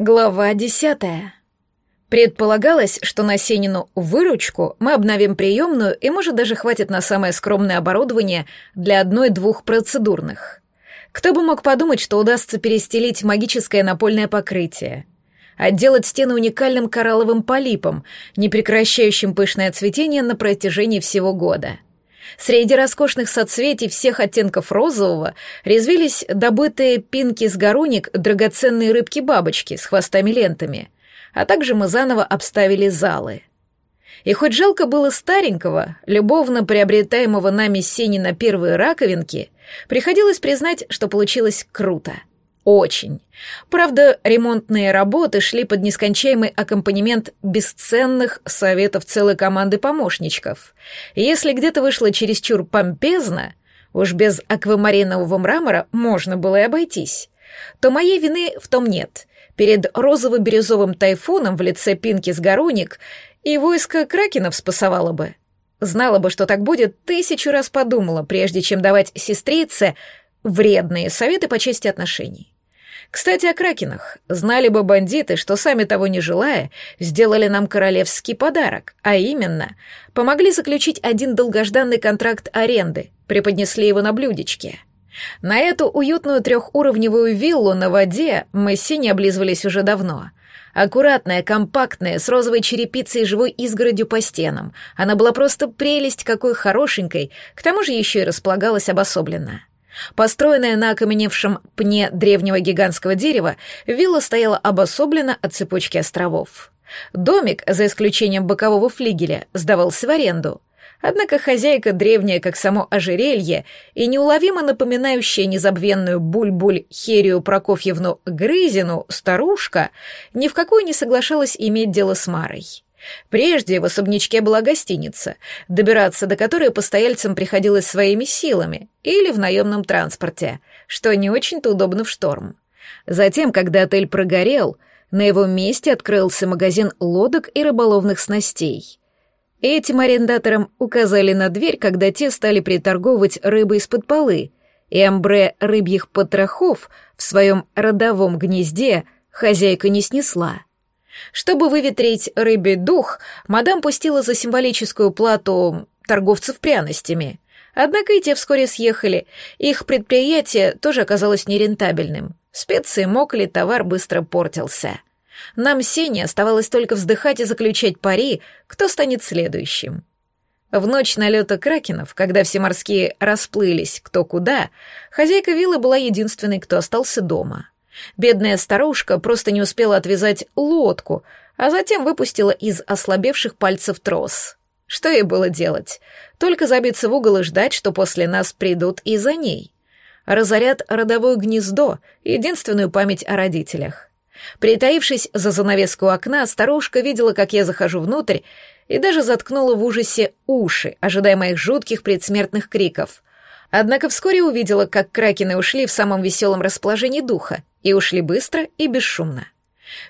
Глава десятая. Предполагалось, что на Сенину выручку мы обновим приемную и, может, даже хватит на самое скромное оборудование для одной-двух процедурных. Кто бы мог подумать, что удастся перестелить магическое напольное покрытие, отделать стены уникальным коралловым полипом, не прекращающим пышное цветение на протяжении всего года. Среди роскошных соцветий всех оттенков розового резвились добытые пинки с горуник драгоценные рыбки-бабочки с хвостами-лентами, а также мы заново обставили залы. И хоть жалко было старенького, любовно приобретаемого нами сени на первые раковинки, приходилось признать, что получилось круто — очень. Правда, ремонтные работы шли под нескончаемый аккомпанемент бесценных советов целой команды помощничков. если где-то вышло чересчур помпезно, уж без аквамаринового мрамора можно было и обойтись, то моей вины в том нет. Перед розово-бирюзовым тайфуном в лице Пинки с Гаруник и войско Кракенов спасовало бы. Знала бы, что так будет, тысячу раз подумала, прежде чем давать сестрице вредные советы по части отношений. Кстати, о кракенах. Знали бы бандиты, что сами того не желая, сделали нам королевский подарок, а именно, помогли заключить один долгожданный контракт аренды, преподнесли его на блюдечке. На эту уютную трехуровневую виллу на воде мы с Синей облизывались уже давно. Аккуратная, компактная, с розовой черепицей и живой изгородью по стенам. Она была просто прелесть какой хорошенькой, к тому же еще и располагалась обособленно. Построенная на окаменевшем пне древнего гигантского дерева, вилла стояла обособленно от цепочки островов. Домик, за исключением бокового флигеля, сдавался в аренду. Однако хозяйка, древняя как само ожерелье и неуловимо напоминающая незабвенную буль-буль Херию Прокофьевну Грызину старушка, ни в какую не соглашалась иметь дело с Марой. Прежде в особнячке была гостиница, добираться до которой постояльцам приходилось своими силами или в наемном транспорте, что не очень-то удобно в шторм. Затем, когда отель прогорел, на его месте открылся магазин лодок и рыболовных снастей. Этим арендаторам указали на дверь, когда те стали приторговывать рыбой из-под полы, и амбре рыбьих потрохов в своем родовом гнезде хозяйка не снесла. Чтобы выветрить рыбий дух, мадам пустила за символическую плату торговцев пряностями. Однако и те вскоре съехали, их предприятие тоже оказалось нерентабельным. Специи мокли, товар быстро портился. Нам Сене оставалось только вздыхать и заключать пари, кто станет следующим. В ночь налета кракенов, когда все морские расплылись кто куда, хозяйка виллы была единственной, кто остался дома — Бедная старушка просто не успела отвязать лодку, а затем выпустила из ослабевших пальцев трос. Что ей было делать? Только забиться в угол и ждать, что после нас придут и за ней. Разорят родовое гнездо, единственную память о родителях. Притаившись за занавеску окна, старушка видела, как я захожу внутрь, и даже заткнула в ужасе уши, ожидая моих жутких предсмертных криков. Однако вскоре увидела, как кракены ушли в самом веселом расположении духа, и ушли быстро и бесшумно.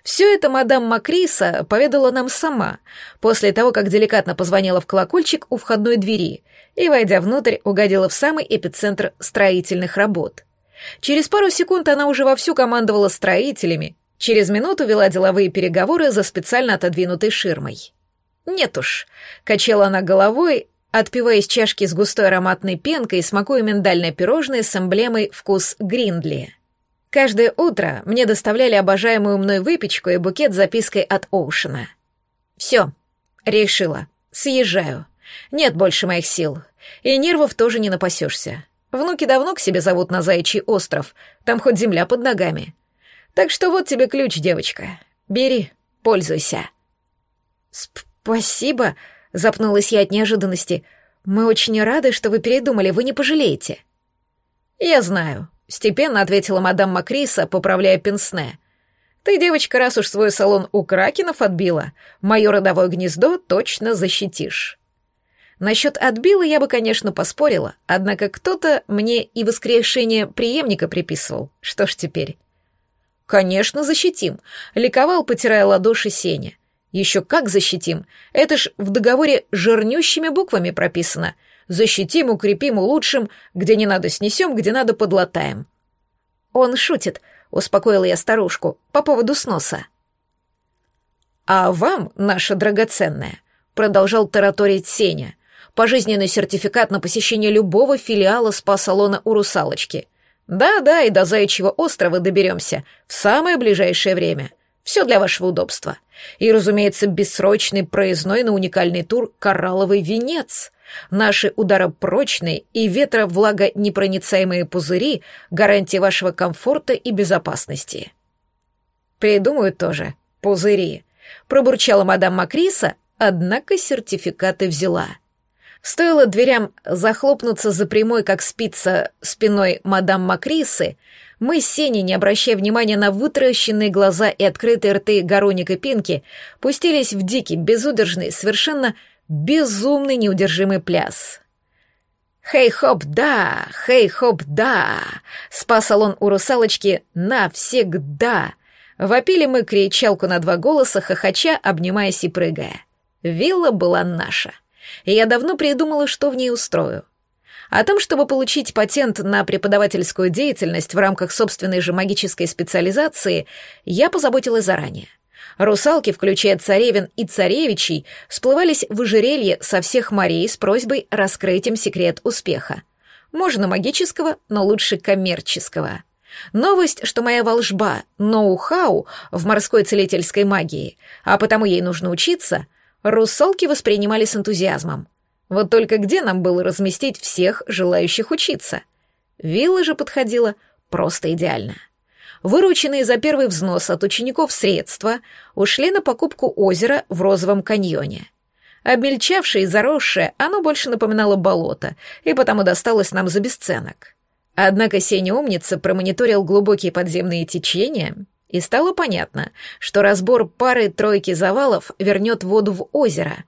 Все это мадам Макриса поведала нам сама, после того, как деликатно позвонила в колокольчик у входной двери и, войдя внутрь, угодила в самый эпицентр строительных работ. Через пару секунд она уже вовсю командовала строителями, через минуту вела деловые переговоры за специально отодвинутой ширмой. «Нет уж», — качала она головой, отпивая из чашки с густой ароматной пенкой и смакуя миндальное пирожное с эмблемой «Вкус Гриндли». Каждое утро мне доставляли обожаемую мной выпечку и букет с запиской от Оушена. Все, решила, съезжаю. Нет больше моих сил. И нервов тоже не напасешься. Внуки давно к себе зовут на Заячий остров, там хоть земля под ногами. Так что вот тебе ключ, девочка. Бери, пользуйся. Спасибо, запнулась я от неожиданности. Мы очень рады, что вы передумали, вы не пожалеете. Я знаю, — степенно ответила мадам Макриса, поправляя пенсне. «Ты, девочка, раз уж свой салон у кракенов отбила, мое родовое гнездо точно защитишь». Насчет отбила я бы, конечно, поспорила, однако кто-то мне и воскрешение преемника приписывал. Что ж теперь? «Конечно, защитим», — ликовал, потирая ладоши Сеня. «Еще как защитим! Это ж в договоре жирнющими буквами прописано. Защитим, укрепим, улучшим, где не надо снесем, где надо подлатаем. Он шутит, успокоила я старушку по поводу сноса. «А вам, наша драгоценная», — продолжал тараторить Сеня, «пожизненный сертификат на посещение любого филиала спа-салона у «Русалочки». Да-да, и до Заячьего острова доберемся в самое ближайшее время. Все для вашего удобства. И, разумеется, бессрочный проездной на уникальный тур «Коралловый венец». Наши ударопрочные и ветровлагонепроницаемые пузыри — гарантия вашего комфорта и безопасности. Придумаю тоже. Пузыри. Пробурчала мадам Макриса, однако сертификаты взяла. Стоило дверям захлопнуться за прямой, как спица, спиной мадам Макрисы, мы с Сеней, не обращая внимания на вытаращенные глаза и открытые рты Гороник и Пинки, пустились в дикий, безудержный, совершенно безумный неудержимый пляс. «Хей-хоп, да! Хей-хоп, да!» Спас салон у русалочки навсегда. Вопили мы кричалку на два голоса, хохоча, обнимаясь и прыгая. Вилла была наша. И я давно придумала, что в ней устрою. О том, чтобы получить патент на преподавательскую деятельность в рамках собственной же магической специализации, я позаботилась заранее — Русалки, включая царевин и царевичей, всплывались в ожерелье со всех морей с просьбой раскрыть им секрет успеха. Можно магического, но лучше коммерческого. Новость, что моя волжба — ноу-хау в морской целительской магии, а потому ей нужно учиться, русалки воспринимали с энтузиазмом. Вот только где нам было разместить всех желающих учиться? Вилла же подходила просто идеально. Вырученные за первый взнос от учеников средства ушли на покупку озера в Розовом каньоне. Обмельчавшее и заросшее, оно больше напоминало болото, и потому досталось нам за бесценок. Однако Сеня умница промониторил глубокие подземные течения, и стало понятно, что разбор пары-тройки завалов вернет воду в озеро,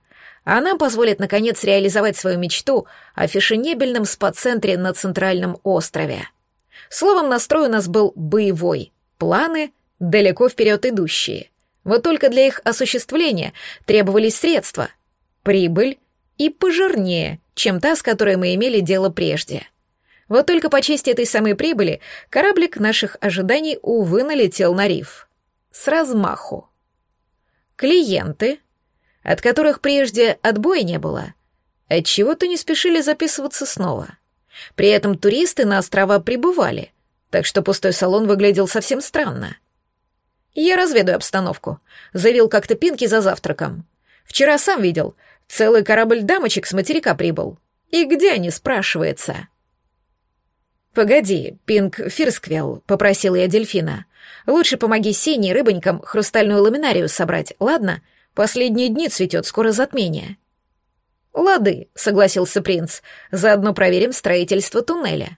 а нам позволит, наконец, реализовать свою мечту о фешенебельном спа-центре на Центральном острове. Словом, настрой у нас был боевой, планы далеко вперед идущие. Вот только для их осуществления требовались средства, прибыль и пожирнее, чем та, с которой мы имели дело прежде. Вот только по чести этой самой прибыли кораблик наших ожиданий, увы, налетел на риф. С размаху. Клиенты, от которых прежде отбоя не было, отчего-то не спешили записываться снова. При этом туристы на острова прибывали, так что пустой салон выглядел совсем странно. «Я разведаю обстановку», — заявил как-то Пинки за завтраком. «Вчера сам видел, целый корабль дамочек с материка прибыл. И где они, спрашивается?» «Погоди, Пинк Фирсквелл», — попросил я дельфина. «Лучше помоги Сене и рыбонькам хрустальную ламинарию собрать, ладно? Последние дни цветет, скоро затмение». «Лады», — согласился принц. «Заодно проверим строительство туннеля».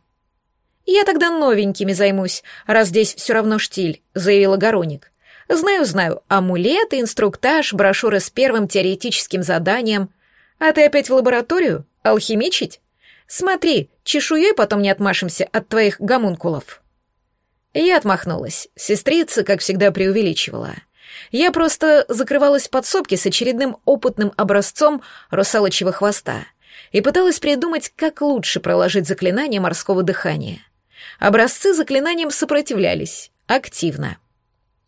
«Я тогда новенькими займусь, раз здесь все равно штиль», — заявила Гороник. «Знаю, знаю, амулеты, инструктаж, брошюры с первым теоретическим заданием. А ты опять в лабораторию? Алхимичить? Смотри, чешуей потом не отмашемся от твоих гомункулов». Я отмахнулась. Сестрица, как всегда, преувеличивала. Я просто закрывалась в подсобке с очередным опытным образцом русалочьего хвоста и пыталась придумать, как лучше проложить заклинание морского дыхания. Образцы заклинанием сопротивлялись, активно.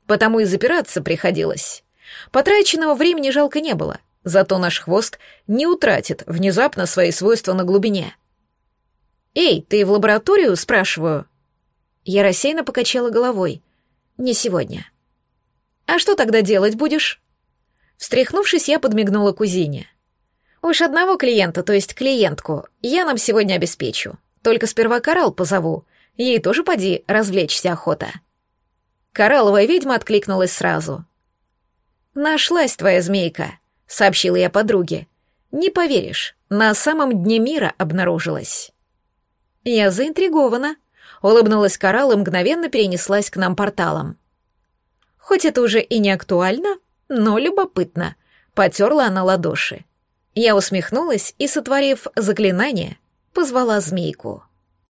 Потому и запираться приходилось. Потраченного времени жалко не было, зато наш хвост не утратит внезапно свои свойства на глубине. «Эй, ты в лабораторию?» — спрашиваю. Я рассеянно покачала головой. «Не сегодня». «А что тогда делать будешь?» Встряхнувшись, я подмигнула кузине. «Уж одного клиента, то есть клиентку, я нам сегодня обеспечу. Только сперва коралл позову. Ей тоже поди развлечься охота». Коралловая ведьма откликнулась сразу. «Нашлась твоя змейка», — сообщила я подруге. «Не поверишь, на самом дне мира обнаружилась». «Я заинтригована», — улыбнулась Коралл и мгновенно перенеслась к нам порталом. Хоть это уже и не актуально, но любопытно. Потерла она ладоши. Я усмехнулась и, сотворив заклинание, позвала змейку.